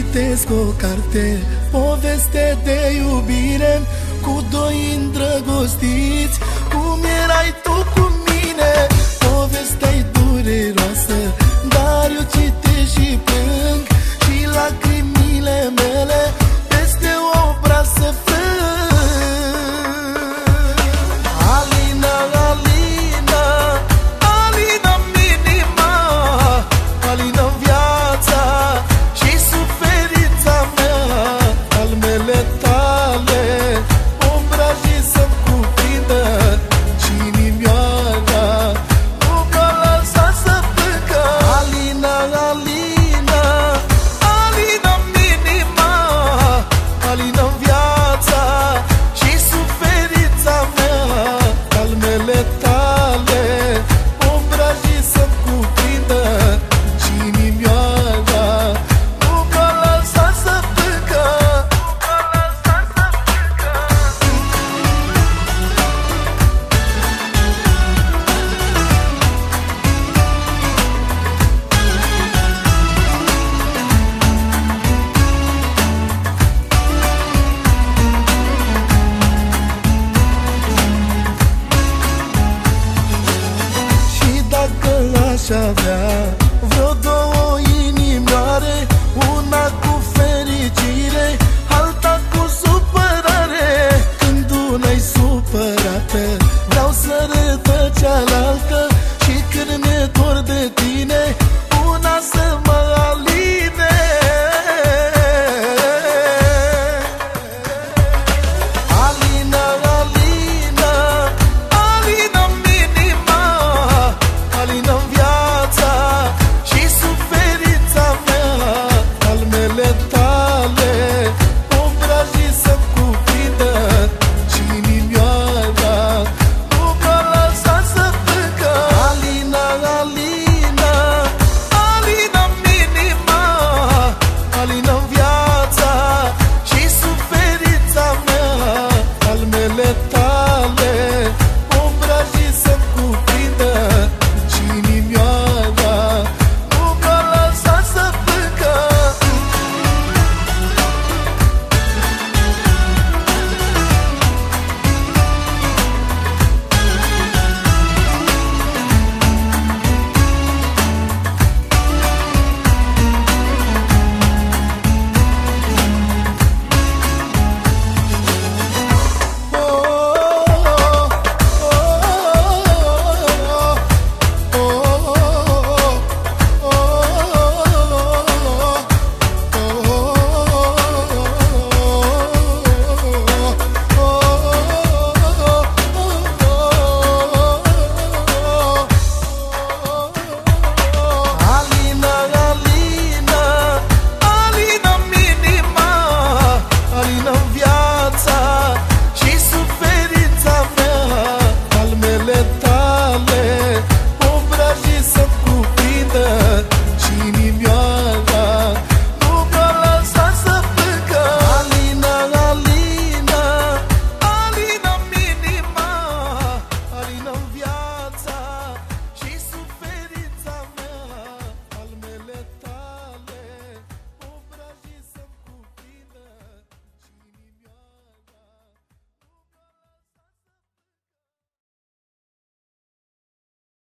citesc o carte Poveste de iubire Cu doi îndrăgostiți. Cum erai tu cu mine? Poveste-i Of love. Ele tá